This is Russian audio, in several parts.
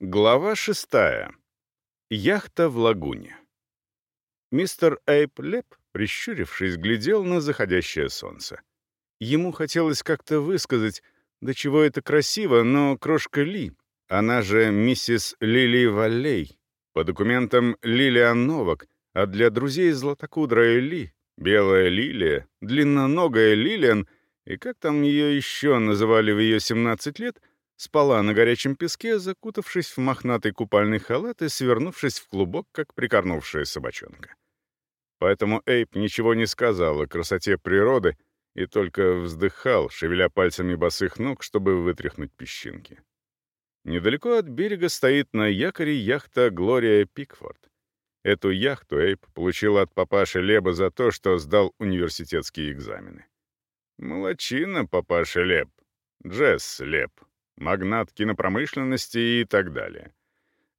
Глава шестая. Яхта в лагуне. Мистер Эйп Леп, прищурившись, глядел на заходящее солнце. Ему хотелось как-то высказать, до чего это красиво, но крошка Ли, она же миссис Лили Валлей, по документам Лилиан Новак, а для друзей златокудрая Ли, белая Лилия, длинноногая Лилиан, и как там ее еще называли в ее 17 лет — спала на горячем песке, закутавшись в мохнатый купальный халат и свернувшись в клубок, как прикорнувшая собачонка. Поэтому Эйп ничего не сказал о красоте природы и только вздыхал, шевеля пальцами босых ног, чтобы вытряхнуть песчинки. Недалеко от берега стоит на якоре яхта «Глория Пикфорд». Эту яхту Эйп получил от папаши Леба за то, что сдал университетские экзамены. Молодчина, папаша Леб. Джесс Леб магнат кинопромышленности и так далее.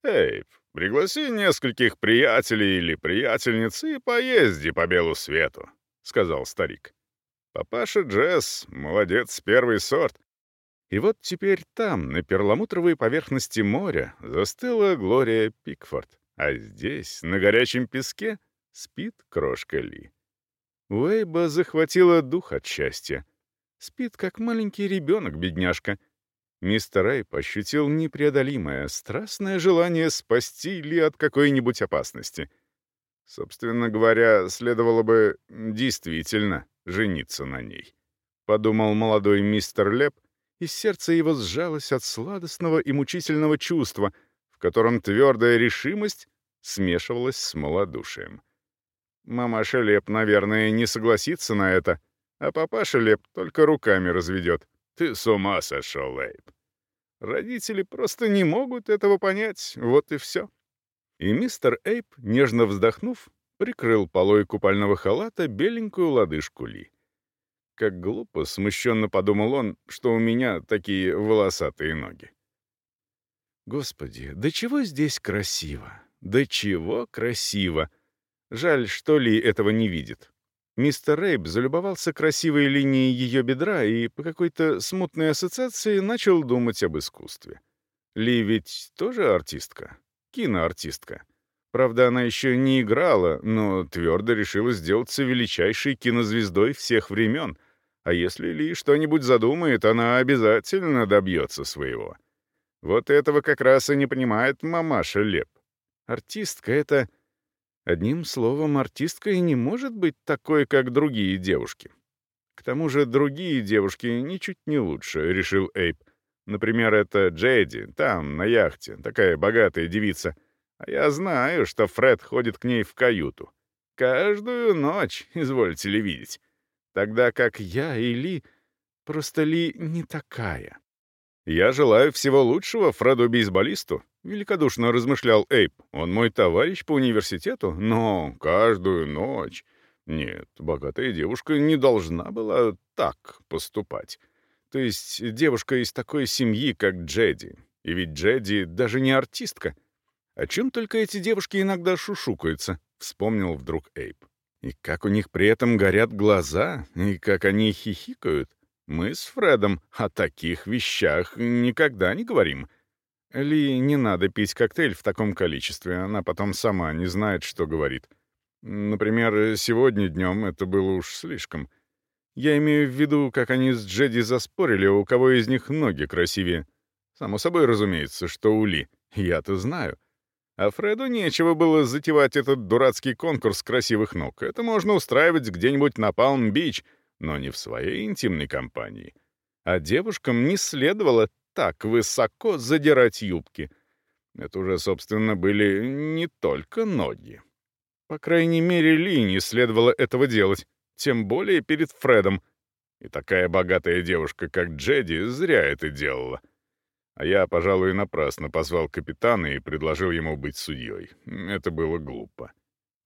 «Эйв, пригласи нескольких приятелей или приятельниц и поезди по белу свету», — сказал старик. «Папаша Джесс, молодец, первый сорт». И вот теперь там, на перламутровой поверхности моря, застыла Глория Пикфорд, а здесь, на горячем песке, спит крошка Ли. Уэйба захватила дух от счастья. Спит, как маленький ребенок, бедняжка — Мистер Эйп ощутил непреодолимое, страстное желание спасти Ли от какой-нибудь опасности. Собственно говоря, следовало бы действительно жениться на ней. Подумал молодой мистер Леп, и сердце его сжалось от сладостного и мучительного чувства, в котором твердая решимость смешивалась с малодушием. Мамаша Леп, наверное, не согласится на это, а папаша Леп только руками разведет. Ты с ума сошел, Эйб. Родители просто не могут этого понять, вот и все. И мистер Эйб, нежно вздохнув, прикрыл полой купального халата беленькую лодыжку Ли. Как глупо, смущенно подумал он, что у меня такие волосатые ноги. Господи, да чего здесь красиво! Да чего красиво! Жаль, что Ли этого не видит. Мистер Рейб залюбовался красивой линией ее бедра и по какой-то смутной ассоциации начал думать об искусстве. Ли ведь тоже артистка, киноартистка. Правда, она еще не играла, но твердо решила сделаться величайшей кинозвездой всех времен. А если Ли что-нибудь задумает, она обязательно добьется своего. Вот этого как раз и не понимает мамаша Леп. Артистка — это Одним словом, артистка и не может быть такой, как другие девушки. К тому же другие девушки ничуть не лучше, решил Эйп. Например, это Джейди, там, на яхте, такая богатая девица. А я знаю, что Фред ходит к ней в каюту. Каждую ночь, извольте ли видеть. Тогда как я и Ли, просто Ли не такая. Я желаю всего лучшего Фреду-бейсболисту, — великодушно размышлял Эйп. «Он мой товарищ по университету, но каждую ночь...» Нет, богатая девушка не должна была так поступать. То есть девушка из такой семьи, как Джеди. И ведь Джеди даже не артистка. О чем только эти девушки иногда шушукаются, вспомнил вдруг Эйп. И как у них при этом горят глаза, и как они хихикают. Мы с Фредом о таких вещах никогда не говорим — ли не надо пить коктейль в таком количестве, она потом сама не знает, что говорит. Например, сегодня днем это было уж слишком. Я имею в виду, как они с Джеди заспорили, у кого из них ноги красивее. Само собой разумеется, что у Ли. Я-то знаю. А Фреду нечего было затевать этот дурацкий конкурс красивых ног. Это можно устраивать где-нибудь на Палм-Бич, но не в своей интимной компании. А девушкам не следовало так высоко задирать юбки. Это уже, собственно, были не только ноги. По крайней мере, Ли не следовало этого делать, тем более перед Фредом. И такая богатая девушка, как Джеди, зря это делала. А я, пожалуй, напрасно позвал капитана и предложил ему быть судьей. Это было глупо.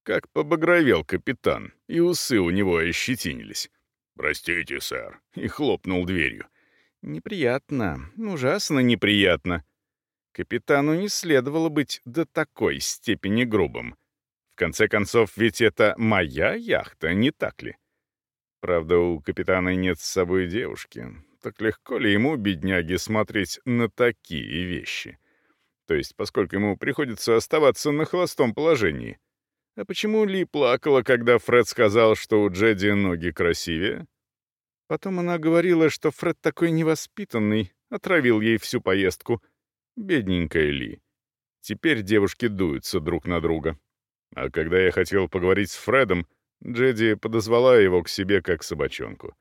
Как побагровел капитан, и усы у него ощетинились. «Простите, сэр», и хлопнул дверью. Неприятно, ужасно неприятно. Капитану не следовало быть до такой степени грубым. В конце концов, ведь это моя яхта, не так ли? Правда, у капитана нет с собой девушки. Так легко ли ему, бедняге, смотреть на такие вещи? То есть, поскольку ему приходится оставаться на холостом положении. А почему Ли плакала, когда Фред сказал, что у Джеди ноги красивее? Потом она говорила, что Фред такой невоспитанный, отравил ей всю поездку. Бедненькая Ли. Теперь девушки дуются друг на друга. А когда я хотел поговорить с Фредом, Джеди подозвала его к себе как собачонку.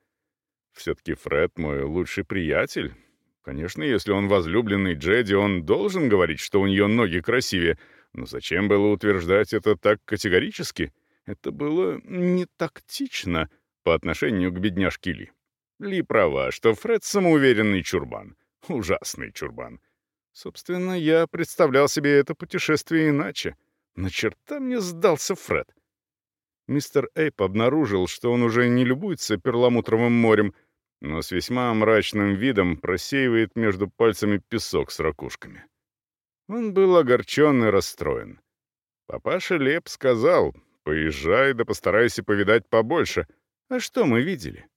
Все-таки Фред мой лучший приятель. Конечно, если он возлюбленный Джеди, он должен говорить, что у нее ноги красивее. Но зачем было утверждать это так категорически? Это было не тактично по отношению к бедняжке Ли. Ли права, что Фред самоуверенный чурбан. Ужасный чурбан. Собственно, я представлял себе это путешествие иначе. На черта мне сдался Фред. Мистер Эйп обнаружил, что он уже не любуется перламутровым морем, но с весьма мрачным видом просеивает между пальцами песок с ракушками. Он был огорчен и расстроен. Папаша Леп сказал, «Поезжай да постарайся повидать побольше». А что мы видели?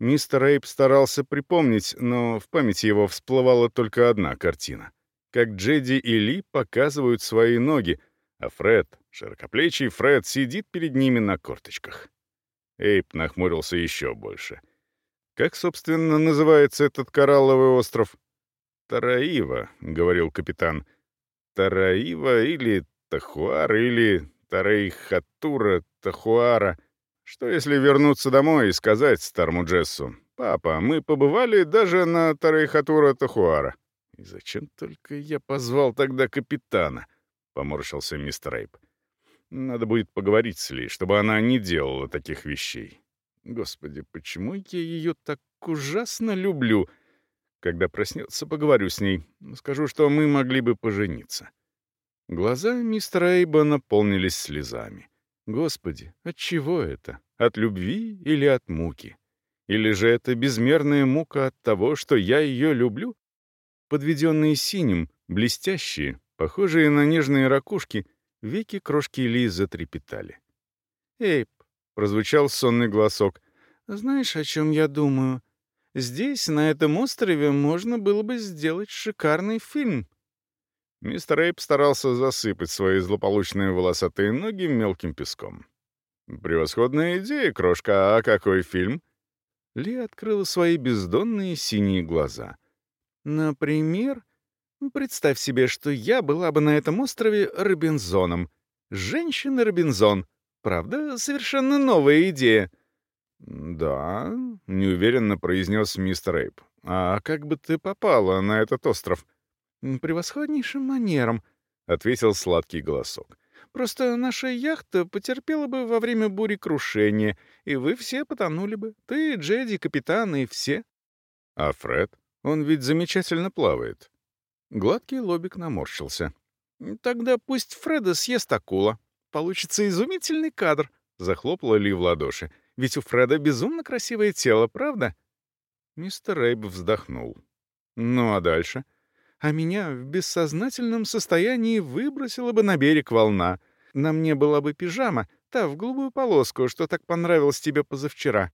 Мистер Эйп старался припомнить, но в памяти его всплывала только одна картина. Как Джеди и Ли показывают свои ноги, а Фред, широкоплечий Фред, сидит перед ними на корточках. Эйп нахмурился еще больше. «Как, собственно, называется этот коралловый остров?» «Тараива», — говорил капитан. «Тараива или Тахуар, или Тарейхатура Тахуара. Что если вернуться домой и сказать старому Джессу, «Папа, мы побывали даже на Тарейхатура Тахуара». И зачем только я позвал тогда капитана?» — поморщился мистер Рейп. «Надо будет поговорить с Ли, чтобы она не делала таких вещей. Господи, почему я ее так ужасно люблю? Когда проснется, поговорю с ней. Скажу, что мы могли бы пожениться». Глаза мистера Эйба наполнились слезами. Господи, от чего это? От любви или от муки? Или же это безмерная мука от того, что я ее люблю? Подведенные синим, блестящие, Похожие на нежные ракушки, веки крошки Ли затрепетали. «Эйп», — прозвучал сонный голосок, — «знаешь, о чем я думаю? Здесь, на этом острове, можно было бы сделать шикарный фильм». Мистер Эйп старался засыпать свои злополучные волосатые ноги мелким песком. «Превосходная идея, крошка, а какой фильм?» Ли открыла свои бездонные синие глаза. «Например, Представь себе, что я была бы на этом острове Робинзоном. Женщина-Робинзон. Правда, совершенно новая идея. «Да», — неуверенно произнес мистер Эйп. «А как бы ты попала на этот остров?» «Превосходнейшим манером», — ответил сладкий голосок. «Просто наша яхта потерпела бы во время бури крушения, и вы все потонули бы. Ты, Джеди, капитан и все». «А Фред? Он ведь замечательно плавает». Гладкий лобик наморщился. «Тогда пусть Фреда съест акула. Получится изумительный кадр», — захлопала Ли в ладоши. «Ведь у Фреда безумно красивое тело, правда?» Мистер Рейб вздохнул. «Ну а дальше?» «А меня в бессознательном состоянии выбросила бы на берег волна. На мне была бы пижама, та в голубую полоску, что так понравилась тебе позавчера».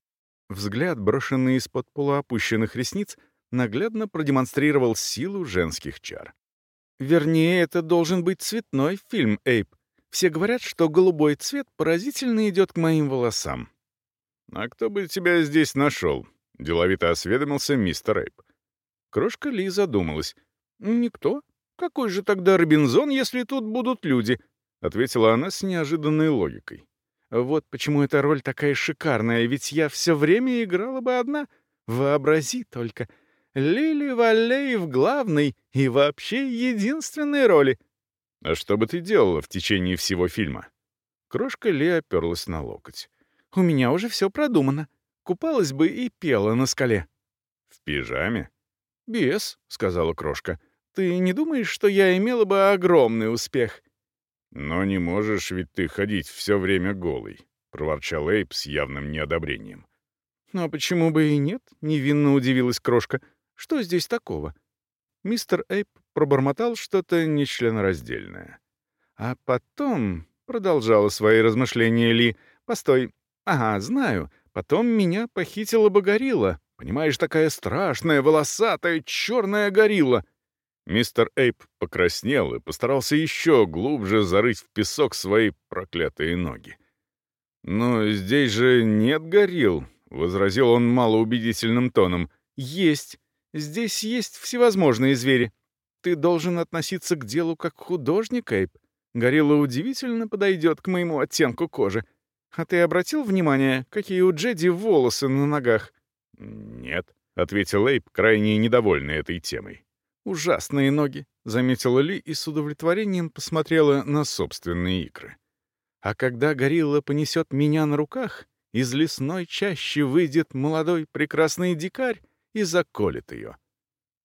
Взгляд, брошенный из-под полуопущенных ресниц, наглядно продемонстрировал силу женских чар. Вернее, это должен быть цветной фильм, Эйп. Все говорят, что голубой цвет поразительно идет к моим волосам. «А кто бы тебя здесь нашел?» — деловито осведомился мистер Эйп. Крошка Ли задумалась. «Никто. Какой же тогда Робинзон, если тут будут люди?» — ответила она с неожиданной логикой. «Вот почему эта роль такая шикарная, ведь я все время играла бы одна. Вообрази только, Лили Валлей в главной и вообще единственной роли. А что бы ты делала в течение всего фильма? Крошка Ли оперлась на локоть. У меня уже все продумано. Купалась бы и пела на скале. В пижаме? Без, сказала Крошка. Ты не думаешь, что я имела бы огромный успех? Но не можешь ведь ты ходить все время голый, проворчал Эйп с явным неодобрением. «Ну а почему бы и нет?» — невинно удивилась Крошка. Что здесь такого? Мистер Эйп пробормотал что-то нечленораздельное. А потом, — продолжала свои размышления Ли, — постой, ага, знаю, потом меня похитила бы горилла. Понимаешь, такая страшная, волосатая, черная горилла. Мистер Эйп покраснел и постарался еще глубже зарыть в песок свои проклятые ноги. «Но здесь же нет горилл», — возразил он малоубедительным тоном. «Есть. Здесь есть всевозможные звери. Ты должен относиться к делу как художник, Эйп. Горилла удивительно подойдет к моему оттенку кожи. А ты обратил внимание, какие у Джеди волосы на ногах?» «Нет», — ответил Эйп, крайне недовольный этой темой. «Ужасные ноги», — заметила Ли и с удовлетворением посмотрела на собственные икры. «А когда горилла понесет меня на руках, из лесной чащи выйдет молодой прекрасный дикарь и заколет ее».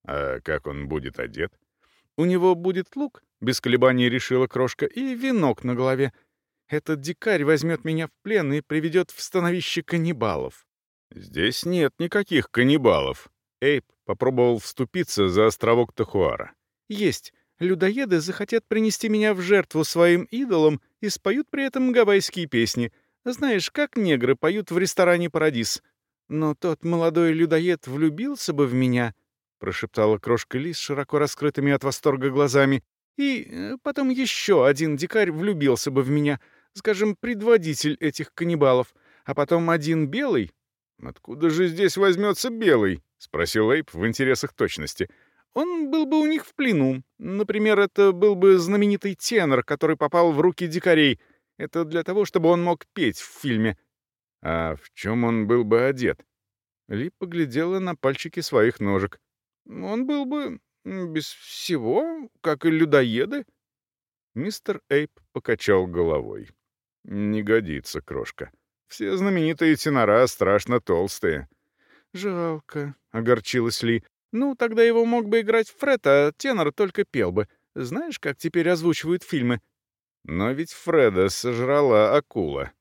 «А как он будет одет?» «У него будет лук», — без колебаний решила крошка, — «и венок на голове. Этот дикарь возьмет меня в плен и приведет в становище каннибалов». «Здесь нет никаких каннибалов», Эйп попробовал вступиться за островок Тахуара. «Есть. Людоеды захотят принести меня в жертву своим идолам и споют при этом гавайские песни. Знаешь, как негры поют в ресторане «Парадис». Но тот молодой людоед влюбился бы в меня, — прошептала крошка Лис широко раскрытыми от восторга глазами. И э, потом еще один дикарь влюбился бы в меня, скажем, предводитель этих каннибалов. А потом один белый... Откуда же здесь возьмется белый? — спросил Эйп в интересах точности. «Он был бы у них в плену. Например, это был бы знаменитый тенор, который попал в руки дикарей. Это для того, чтобы он мог петь в фильме». «А в чем он был бы одет?» Ли поглядела на пальчики своих ножек. «Он был бы без всего, как и людоеды». Мистер Эйп покачал головой. «Не годится, крошка. Все знаменитые тенора страшно толстые». «Жалко», — огорчилась Ли. «Ну, тогда его мог бы играть Фред, а тенор только пел бы. Знаешь, как теперь озвучивают фильмы?» «Но ведь Фреда сожрала акула».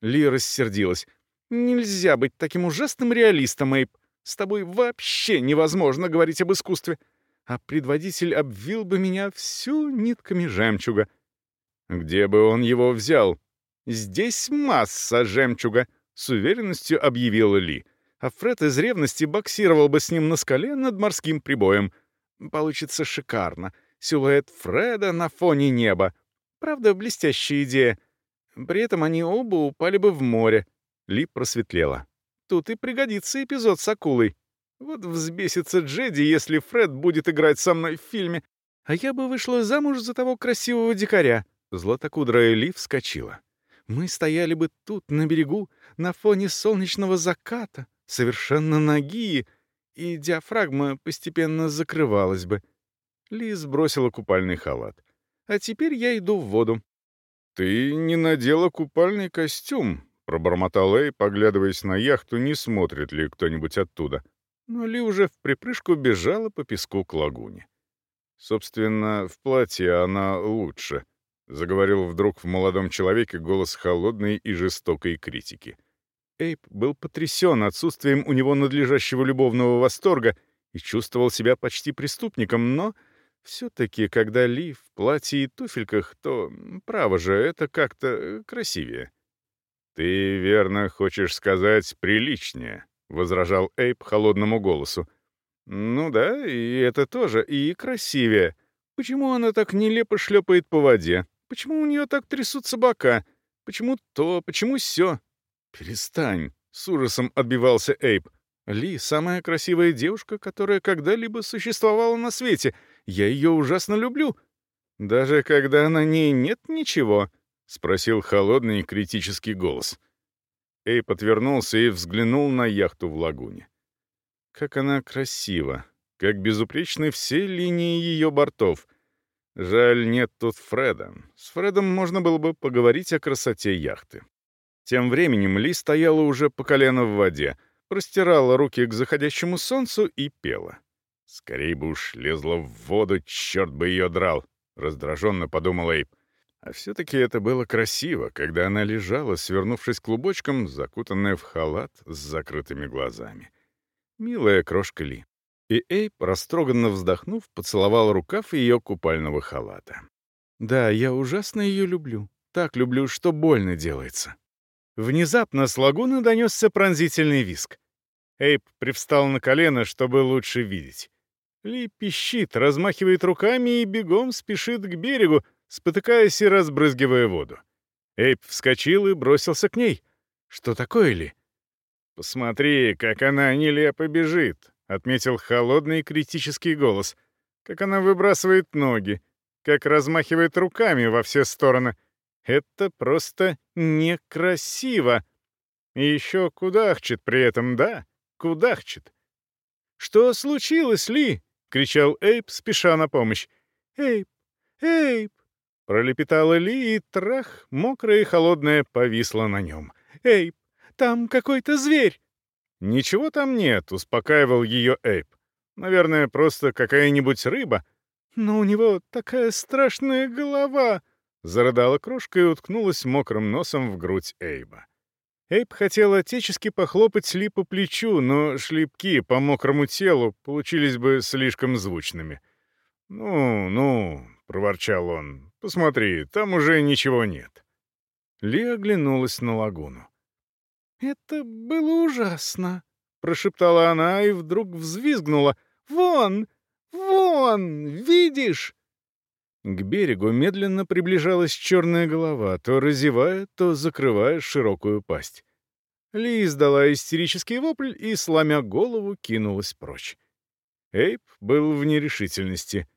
Ли рассердилась. «Нельзя быть таким ужасным реалистом, Эйп. С тобой вообще невозможно говорить об искусстве. А предводитель обвил бы меня всю нитками жемчуга». «Где бы он его взял?» «Здесь масса жемчуга», — с уверенностью объявила Ли а Фред из ревности боксировал бы с ним на скале над морским прибоем. Получится шикарно. Силуэт Фреда на фоне неба. Правда, блестящая идея. При этом они оба упали бы в море. Ли просветлела. Тут и пригодится эпизод с акулой. Вот взбесится Джеди, если Фред будет играть со мной в фильме. А я бы вышла замуж за того красивого дикаря. Златокудрая Ли вскочила. Мы стояли бы тут, на берегу, на фоне солнечного заката, совершенно ноги, и диафрагма постепенно закрывалась бы. Лиз бросила купальный халат. «А теперь я иду в воду». «Ты не надела купальный костюм», — пробормотал Эй, поглядываясь на яхту, не смотрит ли кто-нибудь оттуда. Но Ли уже в припрыжку бежала по песку к лагуне. «Собственно, в платье она лучше», — заговорил вдруг в молодом человеке голос холодной и жестокой критики. Эйп был потрясен отсутствием у него надлежащего любовного восторга и чувствовал себя почти преступником, но все-таки, когда Ли в платье и туфельках, то, право же, это как-то э, красивее. «Ты, верно, хочешь сказать приличнее», — возражал Эйп холодному голосу. «Ну да, и это тоже, и красивее. Почему она так нелепо шлепает по воде? Почему у нее так трясутся бока? Почему то, почему все? «Перестань!» — с ужасом отбивался Эйп. «Ли — самая красивая девушка, которая когда-либо существовала на свете. Я ее ужасно люблю. Даже когда на ней нет ничего?» — спросил холодный критический голос. Эйп отвернулся и взглянул на яхту в лагуне. Как она красива, как безупречны все линии ее бортов. Жаль, нет тут Фреда. С Фредом можно было бы поговорить о красоте яхты. Тем временем Ли стояла уже по колено в воде, простирала руки к заходящему солнцу и пела. «Скорей бы уж лезла в воду, черт бы ее драл!» — раздраженно подумал Эйп. А все-таки это было красиво, когда она лежала, свернувшись клубочком, закутанная в халат с закрытыми глазами. Милая крошка Ли. И Эйп, растроганно вздохнув, поцеловал рукав ее купального халата. «Да, я ужасно ее люблю. Так люблю, что больно делается». Внезапно с лагуны донесся пронзительный виск. Эйп привстал на колено, чтобы лучше видеть. Ли пищит, размахивает руками и бегом спешит к берегу, спотыкаясь и разбрызгивая воду. Эйп вскочил и бросился к ней. «Что такое, Ли?» «Посмотри, как она нелепо бежит», — отметил холодный критический голос. «Как она выбрасывает ноги, как размахивает руками во все стороны. Это просто некрасиво. И еще кудахчет при этом, да? Кудахчет». «Что случилось, Ли?» — кричал Эйп, спеша на помощь. «Эйп! Эйп!» Пролепетала Ли, и трах, мокрая и холодная, повисла на нем. «Эйп! Там какой-то зверь!» «Ничего там нет», — успокаивал ее Эйп. «Наверное, просто какая-нибудь рыба». «Но у него такая страшная голова!» — зарыдала крошка и уткнулась мокрым носом в грудь Эйба. Эйб хотел отечески похлопать Ли по плечу, но шлепки по мокрому телу получились бы слишком звучными. «Ну, ну», — проворчал он, — «посмотри, там уже ничего нет». Ли оглянулась на лагуну. «Это было ужасно», — прошептала она и вдруг взвизгнула. «Вон! Вон! Видишь?» К берегу медленно приближалась черная голова, то разевая, то закрывая широкую пасть. Ли издала истерический вопль и, сломя голову, кинулась прочь. Эйп был в нерешительности.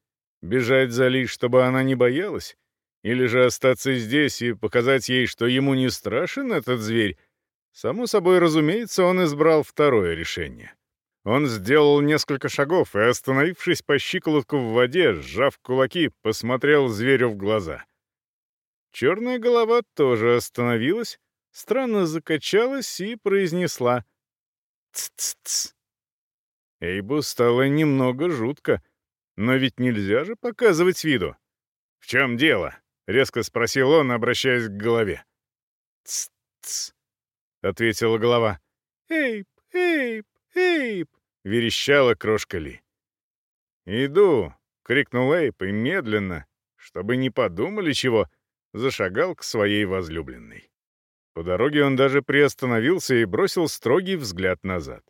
Бежать за Ли, чтобы она не боялась? Или же остаться здесь и показать ей, что ему не страшен этот зверь, Само собой разумеется, он избрал второе решение. Он сделал несколько шагов и, остановившись по щиколотку в воде, сжав кулаки, посмотрел зверю в глаза. Черная голова тоже остановилась, странно закачалась и произнесла «Ц-ц-ц». Эйбу стало немного жутко, но ведь нельзя же показывать виду. «В чем дело?» — резко спросил он, обращаясь к голове. «Ц-ц». — ответила голова. «Эйп, Эйп, Эйп!» — верещала крошка Ли. «Иду!» — крикнул Эйп и медленно, чтобы не подумали чего, зашагал к своей возлюбленной. По дороге он даже приостановился и бросил строгий взгляд назад.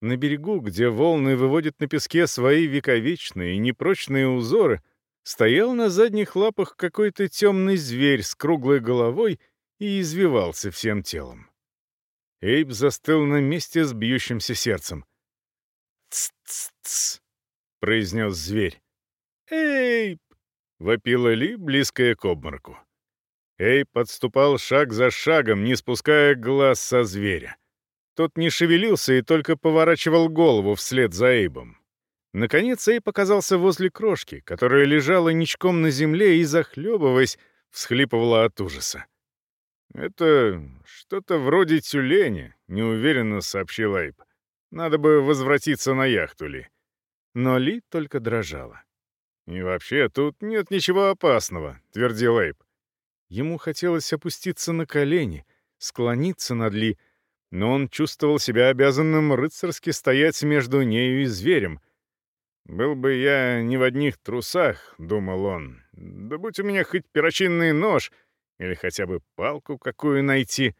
На берегу, где волны выводят на песке свои вековечные и непрочные узоры, стоял на задних лапах какой-то темный зверь с круглой головой и извивался всем телом. Эйб застыл на месте с бьющимся сердцем. «Ц-ц-ц!» — произнес зверь. «Эйб!» — вопила Ли, близкая к обмороку. Эйб подступал шаг за шагом, не спуская глаз со зверя. Тот не шевелился и только поворачивал голову вслед за Эйбом. Наконец Эйб оказался возле крошки, которая лежала ничком на земле и, захлебываясь, всхлипывала от ужаса. «Это что-то вроде тюленя», — неуверенно сообщил Эйп. «Надо бы возвратиться на яхту Ли». Но Ли только дрожала. «И вообще, тут нет ничего опасного», — твердил Эйп. Ему хотелось опуститься на колени, склониться над Ли, но он чувствовал себя обязанным рыцарски стоять между нею и зверем. «Был бы я не в одних трусах», — думал он, — «да будь у меня хоть перочинный нож», — или хотя бы палку какую найти.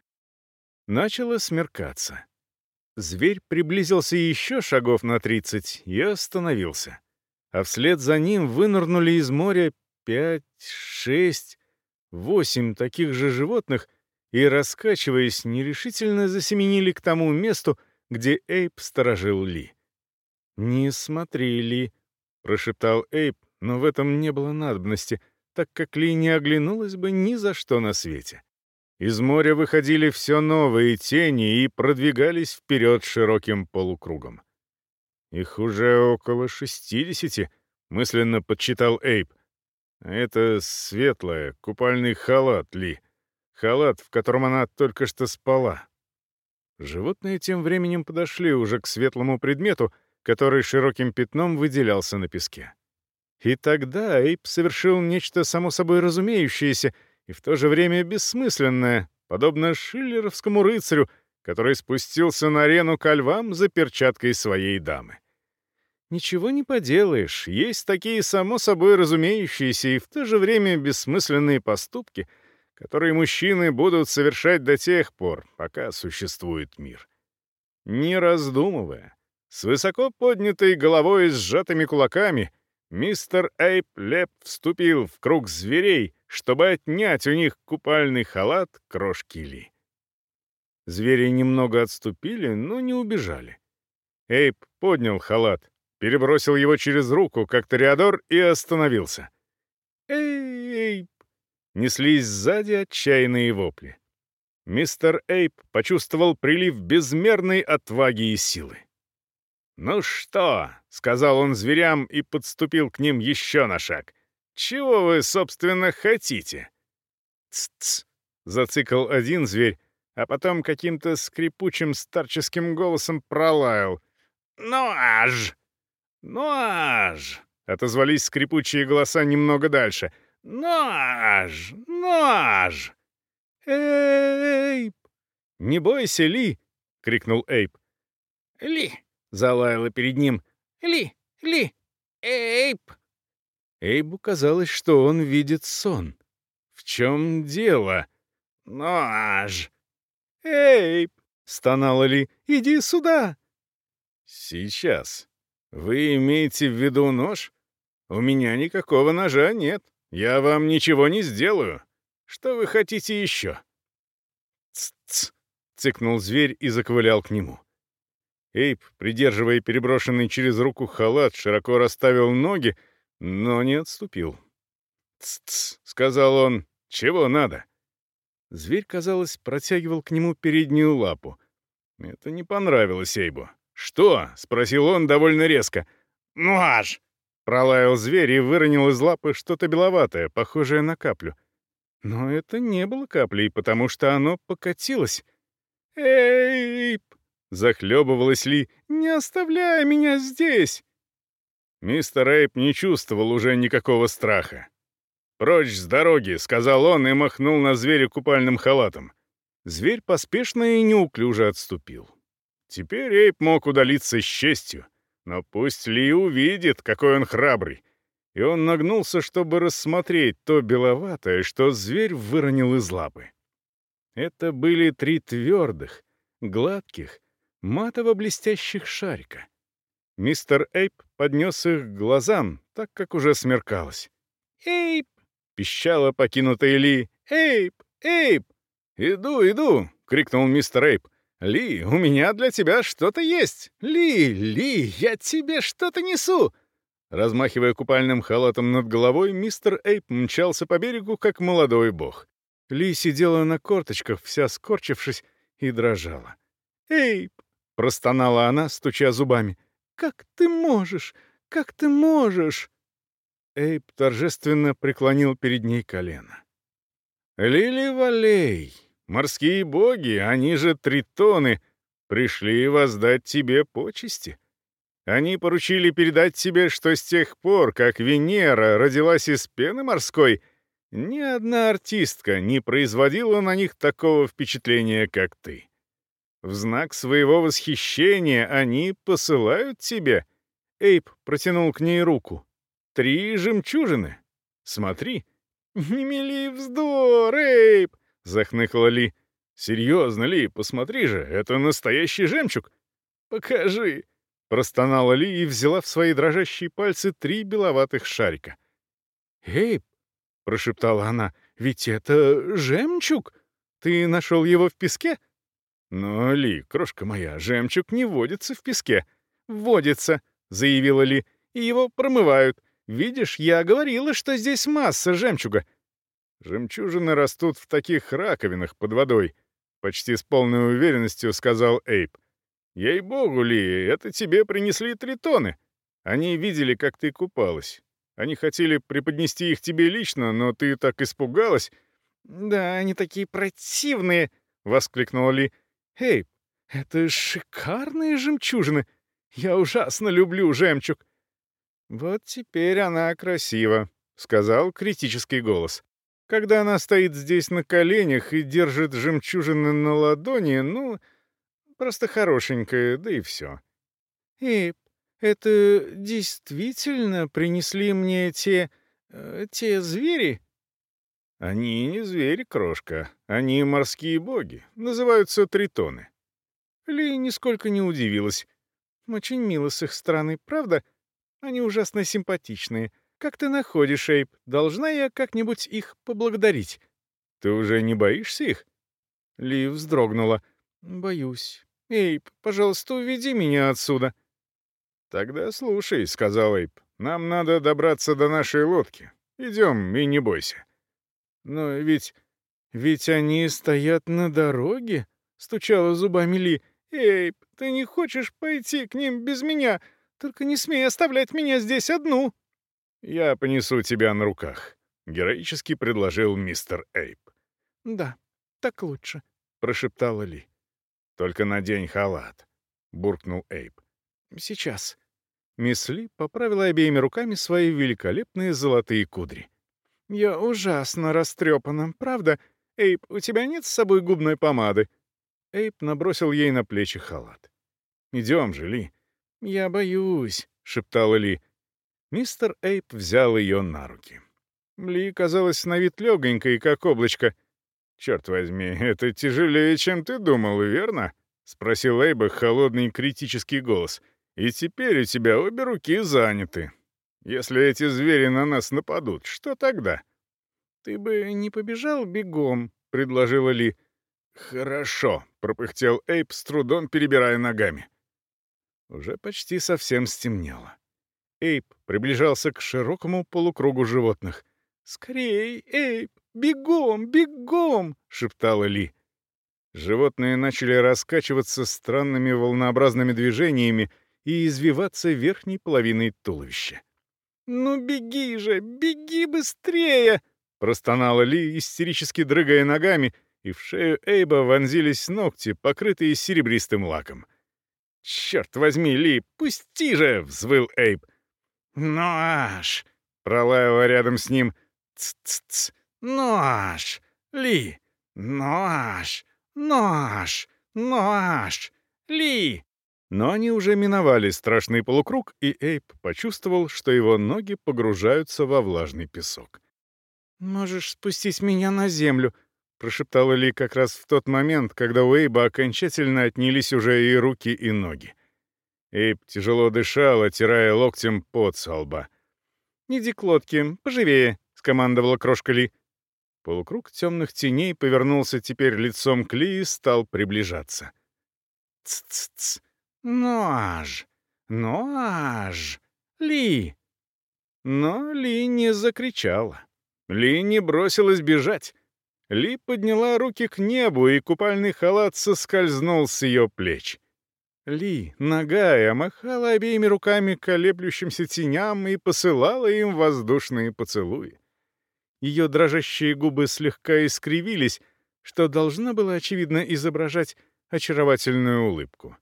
Начало смеркаться. Зверь приблизился еще шагов на тридцать и остановился. А вслед за ним вынырнули из моря пять, шесть, восемь таких же животных и, раскачиваясь, нерешительно засеменили к тому месту, где Эйп сторожил Ли. «Не смотри, Ли», — прошептал Эйп, но в этом не было надобности — так как Ли не оглянулась бы ни за что на свете. Из моря выходили все новые тени и продвигались вперед широким полукругом. «Их уже около шестидесяти», — мысленно подсчитал Эйп. «Это светлая, купальный халат Ли. Халат, в котором она только что спала». Животные тем временем подошли уже к светлому предмету, который широким пятном выделялся на песке. И тогда Эйп совершил нечто само собой разумеющееся и в то же время бессмысленное, подобно шиллеровскому рыцарю, который спустился на арену ко львам за перчаткой своей дамы. Ничего не поделаешь, есть такие само собой разумеющиеся и в то же время бессмысленные поступки, которые мужчины будут совершать до тех пор, пока существует мир. Не раздумывая, С высоко поднятой головой и сжатыми кулаками мистер Эйп Леп вступил в круг зверей, чтобы отнять у них купальный халат крошки Ли. Звери немного отступили, но не убежали. Эйп поднял халат, перебросил его через руку, как Тореадор, и остановился. «Эйп!» Неслись сзади отчаянные вопли. Мистер Эйп почувствовал прилив безмерной отваги и силы. «Ну что?» — сказал он зверям и подступил к ним еще на шаг. «Чего вы, собственно, хотите?» «Ц-ц!» — зацикал один зверь, а потом каким-то скрипучим старческим голосом пролаял. «Ну аж! Ну аж!» — отозвались скрипучие голоса немного дальше. «Ну аж! Ну аж!» «Эйп!» «Не бойся, Ли!» — крикнул Эйп. «Ли!» Залаяла перед ним. «Ли! Ли! Эйп!» Эйбу казалось, что он видит сон. «В чем дело?» «Нож!» «Эйб!» — стонала Ли. «Иди сюда!» «Сейчас. Вы имеете в виду нож? У меня никакого ножа нет. Я вам ничего не сделаю. Что вы хотите еще?» «Ц-ц!» — цыкнул зверь и заковылял к нему. Эйп, придерживая переброшенный через руку халат, широко расставил ноги, но не отступил. «Ц-ц», — сказал он, — «чего надо?» Зверь, казалось, протягивал к нему переднюю лапу. Это не понравилось Эйбу. «Что?» — спросил он довольно резко. «Ну аж!» — пролаял зверь и выронил из лапы что-то беловатое, похожее на каплю. Но это не было каплей, потому что оно покатилось. «Эйп!» Захлебывалась Ли. «Не оставляй меня здесь!» Мистер Эйп не чувствовал уже никакого страха. «Прочь с дороги!» — сказал он и махнул на зверя купальным халатом. Зверь поспешно и неуклюже отступил. Теперь Эйп мог удалиться с честью, но пусть Ли увидит, какой он храбрый. И он нагнулся, чтобы рассмотреть то беловатое, что зверь выронил из лапы. Это были три твердых, гладких, матово-блестящих шарика. Мистер Эйп поднес их к глазам, так как уже смеркалось. «Эйп!» — пищала покинутая Ли. «Эйп! Эйп!» «Иду, иду!» — крикнул мистер Эйп. «Ли, у меня для тебя что-то есть! Ли, Ли, я тебе что-то несу!» Размахивая купальным халатом над головой, мистер Эйп мчался по берегу, как молодой бог. Ли сидела на корточках, вся скорчившись, и дрожала. «Эйп! — простонала она, стуча зубами. «Как ты можешь? Как ты можешь?» Эйб торжественно преклонил перед ней колено. «Лили Валей, морские боги, они же тритоны, пришли воздать тебе почести. Они поручили передать тебе, что с тех пор, как Венера родилась из пены морской, ни одна артистка не производила на них такого впечатления, как ты. В знак своего восхищения они посылают тебе. Эйп протянул к ней руку. Три жемчужины. Смотри. Не мели вздор, Эйп, захныкала Ли. Серьезно, Ли, посмотри же, это настоящий жемчуг. Покажи. Простонала Ли и взяла в свои дрожащие пальцы три беловатых шарика. «Эйп!» — прошептала она. «Ведь это жемчуг! Ты нашел его в песке?» «Но, Ли, крошка моя, жемчуг не водится в песке». «Водится», — заявила Ли, — «и его промывают. Видишь, я говорила, что здесь масса жемчуга». «Жемчужины растут в таких раковинах под водой», — почти с полной уверенностью сказал Эйп. «Ей-богу, Ли, это тебе принесли тритоны. Они видели, как ты купалась. Они хотели преподнести их тебе лично, но ты так испугалась». «Да, они такие противные», — воскликнула Ли. «Эй, это шикарные жемчужины! Я ужасно люблю жемчуг!» «Вот теперь она красива», — сказал критический голос. «Когда она стоит здесь на коленях и держит жемчужины на ладони, ну, просто хорошенькая, да и все». «Эйп, это действительно принесли мне те... Э, те звери?» Они не звери, крошка. Они морские боги. Называются тритоны. Ли нисколько не удивилась. Очень мило с их стороны, правда? Они ужасно симпатичные. Как ты находишь, Эйп? Должна я как-нибудь их поблагодарить?» «Ты уже не боишься их?» Ли вздрогнула. «Боюсь. Эйп, пожалуйста, уведи меня отсюда». «Тогда слушай», — сказал Эйп. «Нам надо добраться до нашей лодки. Идем и не бойся». «Но ведь... ведь они стоят на дороге?» — стучала зубами Ли. «Эйп, ты не хочешь пойти к ним без меня? Только не смей оставлять меня здесь одну!» «Я понесу тебя на руках», — героически предложил мистер Эйп. «Да, так лучше», — прошептала Ли. «Только надень халат», — буркнул Эйп. «Сейчас». Мисс Ли поправила обеими руками свои великолепные золотые кудри. «Я ужасно растрепана, правда? Эйп, у тебя нет с собой губной помады?» Эйп набросил ей на плечи халат. «Идем же, Ли». «Я боюсь», — шептала Ли. Мистер Эйп взял ее на руки. Ли казалась на вид легонькой, как облачко. «Черт возьми, это тяжелее, чем ты думал, верно?» — спросил Эйба холодный критический голос. «И теперь у тебя обе руки заняты. Если эти звери на нас нападут, что тогда?» «Ты бы не побежал бегом», — предложила Ли. «Хорошо», — пропыхтел Эйп, с трудом перебирая ногами. Уже почти совсем стемнело. Эйп приближался к широкому полукругу животных. «Скорей, Эйп, бегом, бегом!» — шептала Ли. Животные начали раскачиваться странными волнообразными движениями и извиваться верхней половиной туловища. «Ну беги же, беги быстрее!» — простонала Ли, истерически дрыгая ногами, и в шею Эйба вонзились ногти, покрытые серебристым лаком. «Черт возьми, Ли, пусти же!» — взвыл Эйб. «Нож!» — пролаяла рядом с ним. «Ц-ц-ц! Нож! Ли! Нож! Нож! Нож! Ли!» Но они уже миновали страшный полукруг, и Эйп почувствовал, что его ноги погружаются во влажный песок. «Можешь спустить меня на землю», — прошептала Ли как раз в тот момент, когда у Эйба окончательно отнялись уже и руки, и ноги. Эйб тяжело дышал, оттирая локтем пот со лба. «Иди к лодке, поживее», — скомандовала крошка Ли. Полукруг темных теней повернулся теперь лицом к Ли и стал приближаться. «Ц-ц-ц! Нож! Нож! Ли!» Но Ли не закричала. Ли не бросилась бежать. Ли подняла руки к небу, и купальный халат соскользнул с ее плеч. Ли, ногая, махала обеими руками колеблющимся теням и посылала им воздушные поцелуи. Ее дрожащие губы слегка искривились, что должно было, очевидно, изображать очаровательную улыбку.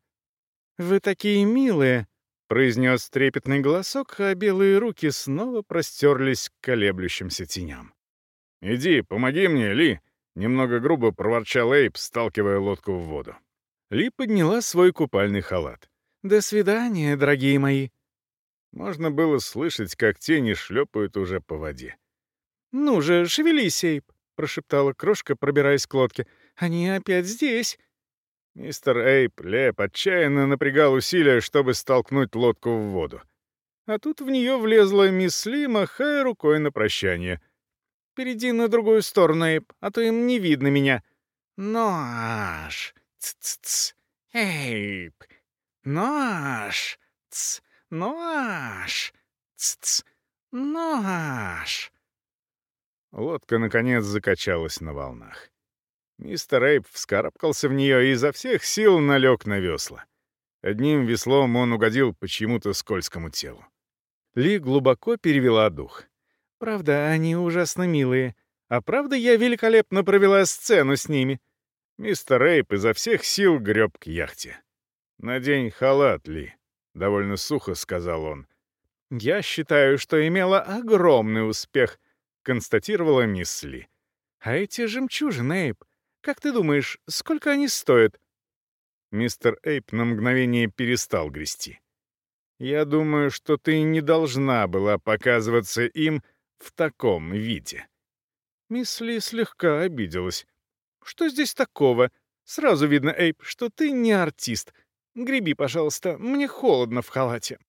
«Вы такие милые!» — произнес трепетный голосок, а белые руки снова простерлись к колеблющимся теням. «Иди, помоги мне, Ли!» — немного грубо проворчал Эйп, сталкивая лодку в воду. Ли подняла свой купальный халат. «До свидания, дорогие мои!» Можно было слышать, как тени шлепают уже по воде. «Ну же, шевелись, Эйп!» — прошептала крошка, пробираясь к лодке. «Они опять здесь!» Мистер Эйп Леп отчаянно напрягал усилия, чтобы столкнуть лодку в воду. А тут в нее влезла мисс Ли, махая рукой на прощание. «Перейди на другую сторону, Эйп, а то им не видно меня». «Нож!» Ц-ц-ц. Эйп. Нож. Ц. Нож. Ц-ц. Нож. Лодка, наконец, закачалась на волнах. Мистер Эйп вскарабкался в нее и изо всех сил налег на весла. Одним веслом он угодил по чьему-то скользкому телу. Ли глубоко перевела дух. «Правда, они ужасно милые. А правда, я великолепно провела сцену с ними?» Мистер Рейп изо всех сил греб к яхте. «Надень халат, Ли», — довольно сухо сказал он. «Я считаю, что имела огромный успех», — констатировала мисс Ли. «А эти жемчужины, Эйп, как ты думаешь, сколько они стоят?» Мистер Эйп на мгновение перестал грести. «Я думаю, что ты не должна была показываться им в таком виде». Мисс Ли слегка обиделась. Что здесь такого? Сразу видно, Эйп, что ты не артист. Греби, пожалуйста, мне холодно в халате».